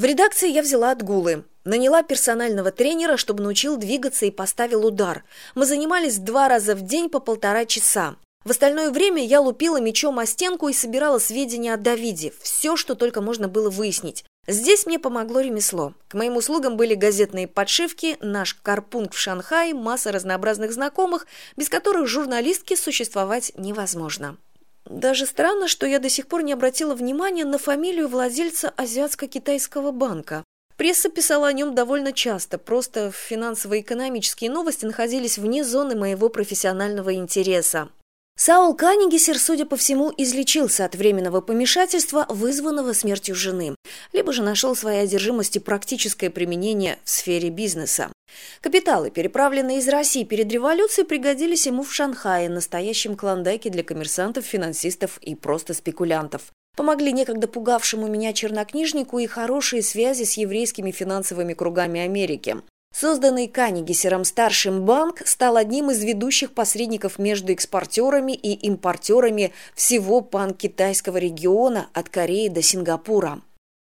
в редакции я взяла отгулы. Наняла персонального тренера чтобы научил двигаться и поставил удар. Мы занимались два раза в день по полтора часа. В остальное время я лупила мечом о стенку и собирала сведения о давиде все что только можно было выяснить. Здесь мне помогло ремесло. К моим услугам были газетные подшивки наш карпунг в шанхае масса разнообразных знакомых без которых журналистке существовать невозможно даже странно, что я до сих пор не обратила внимания на фамилию владельца Азиатско-Китайского банка. Пресса писала о нем довольно часто, просто финансово-экономические новости находились вне зоны моего профессионального интереса. Саул Канигесер, судя по всему, излечился от временного помешательства, вызванного смертью жены, либо же нашел своей одержимости практическое применение в сфере бизнеса. Капиталы, переправленные из России перед революцией, пригодились ему в Шанхае, настоящем клондайке для коммерсантов, финансистов и просто спекулянтов. Помогли некогда пугавшему меня чернокнижнику и хорошие связи с еврейскими финансовыми кругами Америки. Созданный Канигесером старшим банк стал одним из ведущих посредников между экспортерами и импортерами всего пан-китайского региона от Кореи до Сингапура.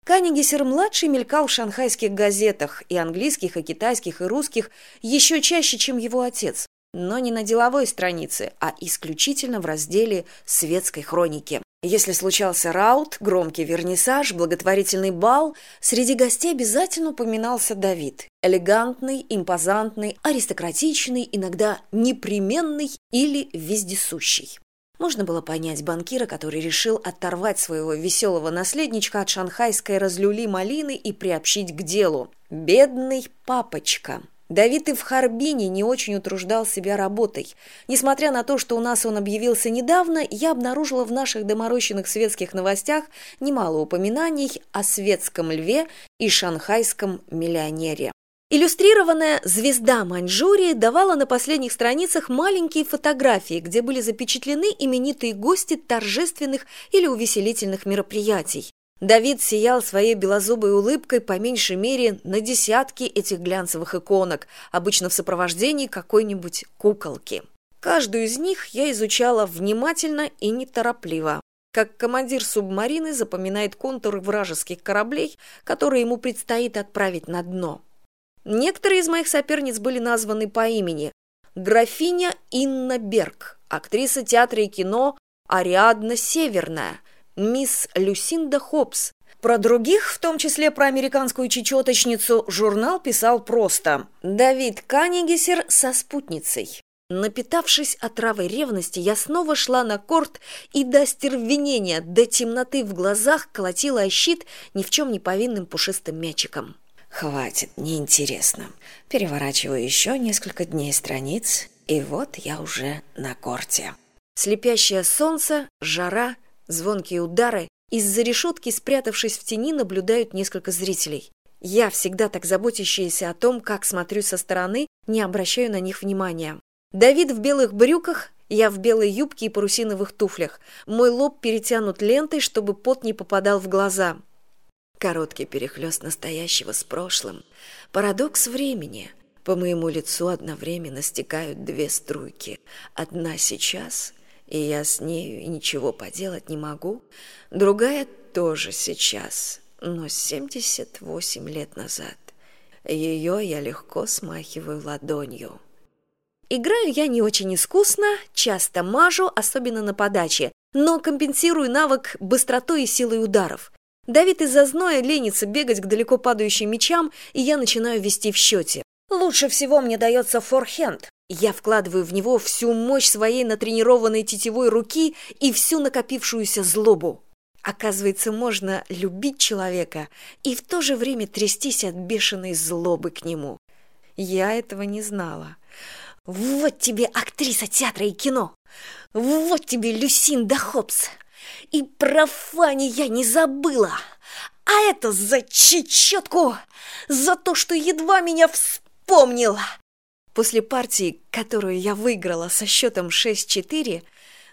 Канигесер-младший мелькал в шанхайских газетах, и английских, и китайских, и русских, еще чаще, чем его отец, но не на деловой странице, а исключительно в разделе светской хроники. Если случался раут, громкий вернисаж, благотворительный бал, среди гостей обязательно упоминался Давид. Элегантный, импозантный, аристократичный, иногда непременный или вездесущий. Можно было понять банкира, который решил оторвать своего веселого наследничка от шанхайской разлюли малины и приобщить к делу. Бедный папочка. Давид и в Харбине не очень утруждал себя работой. Несмотря на то, что у нас он объявился недавно, я обнаружила в наших доморощенных светских новостях немало упоминаний о светском льве и шанхайском миллионере. Иллюстрированная «Звезда Маньчжурии» давала на последних страницах маленькие фотографии, где были запечатлены именитые гости торжественных или увеселительных мероприятий. Давид сиял своей белозубой улыбкой по меньшей мере на десятки этих глянцевых иконок, обычно в сопровождении какой-нибудь куколки. Каждую из них я изучала внимательно и неторопливо, как командир субмарины запоминает контуры вражеских кораблей, которые ему предстоит отправить на дно. Некоторые из моих соперниц были названы по имени. Графиня Инна Берг, актриса театра и кино Ариадна Северная – мисс Люсинда Хопс. Про других, в том числе про американскую чечеточницу, журнал писал просто «Давид Канигесер со спутницей». Напитавшись отравой ревности, я снова шла на корт и до стервенения, до темноты в глазах колотила о щит ни в чем не повинным пушистым мячиком. Хватит, неинтересно. Переворачиваю еще несколько дней страниц, и вот я уже на корте. Слепящее солнце, жара, Звонкие удары. Из-за решетки, спрятавшись в тени, наблюдают несколько зрителей. Я, всегда так заботящаяся о том, как смотрю со стороны, не обращаю на них внимания. Давид в белых брюках, я в белой юбке и парусиновых туфлях. Мой лоб перетянут лентой, чтобы пот не попадал в глаза. Короткий перехлёст настоящего с прошлым. Парадокс времени. По моему лицу одновременно стекают две струйки. Одна сейчас, и я с нею ничего поделать не могу. Другая тоже сейчас, но семьдесят восемь лет назад. Ее я легко смахиваю ладонью. Играю я не очень искусно, часто мажу, особенно на подаче, но компенсирую навык быстротой и силой ударов. Давид из-за зноя ленится бегать к далеко падающим мячам, и я начинаю вести в счете. Лучше всего мне дается форхенд, я вкладываю в него всю мощь своей натренированной тетевой руки и всю накопившуюся злобу. Оказывается, можно любить человека и в то же время трястись от бешеной злобы к нему. Я этого не знала. Вот тебе актриса театра и кино! Вот тебе Люсинда Хопс! И про Фанни я не забыла! А это за чечетку! За то, что едва меня вспомнила! После партии, которую я выиграла со счетом 6-4,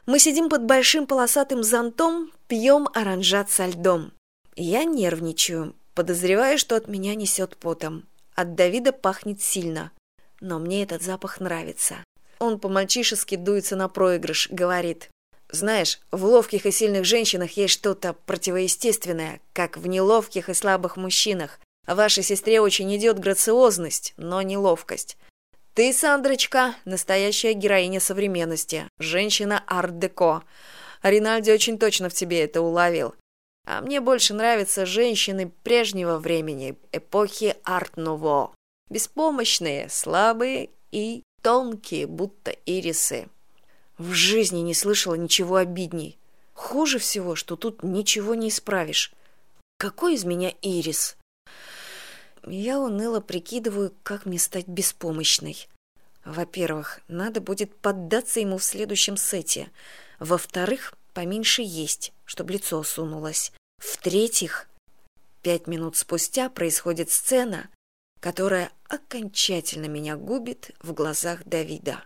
мы сидим под большим полосатым зонтом, пьем оранжат со льдом. Я нервничаю, подозревая, что от меня несет потом. От Давида пахнет сильно, но мне этот запах нравится. Он по-мальчишески дуется на проигрыш, говорит. Знаешь в ловких и сильных женщинах есть что то противоестественное как в неловких и слабых мужчинах. Вашей сестре очень идет грациозность но неловкость ты сандрочка настоящая героиня современности женщина арт деко ринальди очень точно в тебе это уловил. А мне больше нравятся женщины прежнего времени эпохи арт ново беспомощные слабые и тонкие будто ирисы в жизни не слышала ничего обидней. Хуже всего что тут ничего не исправишь. Какой из меня ирис? Я уныло прикидываю как мне стать беспомощной. Во первых надо будет поддаться ему в следующем сете. Во вторых поменьше есть чтобы лицо сунулось. В третьих пять минут спустя происходит сцена которая окончательно меня губит в глазах давида